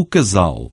o casal.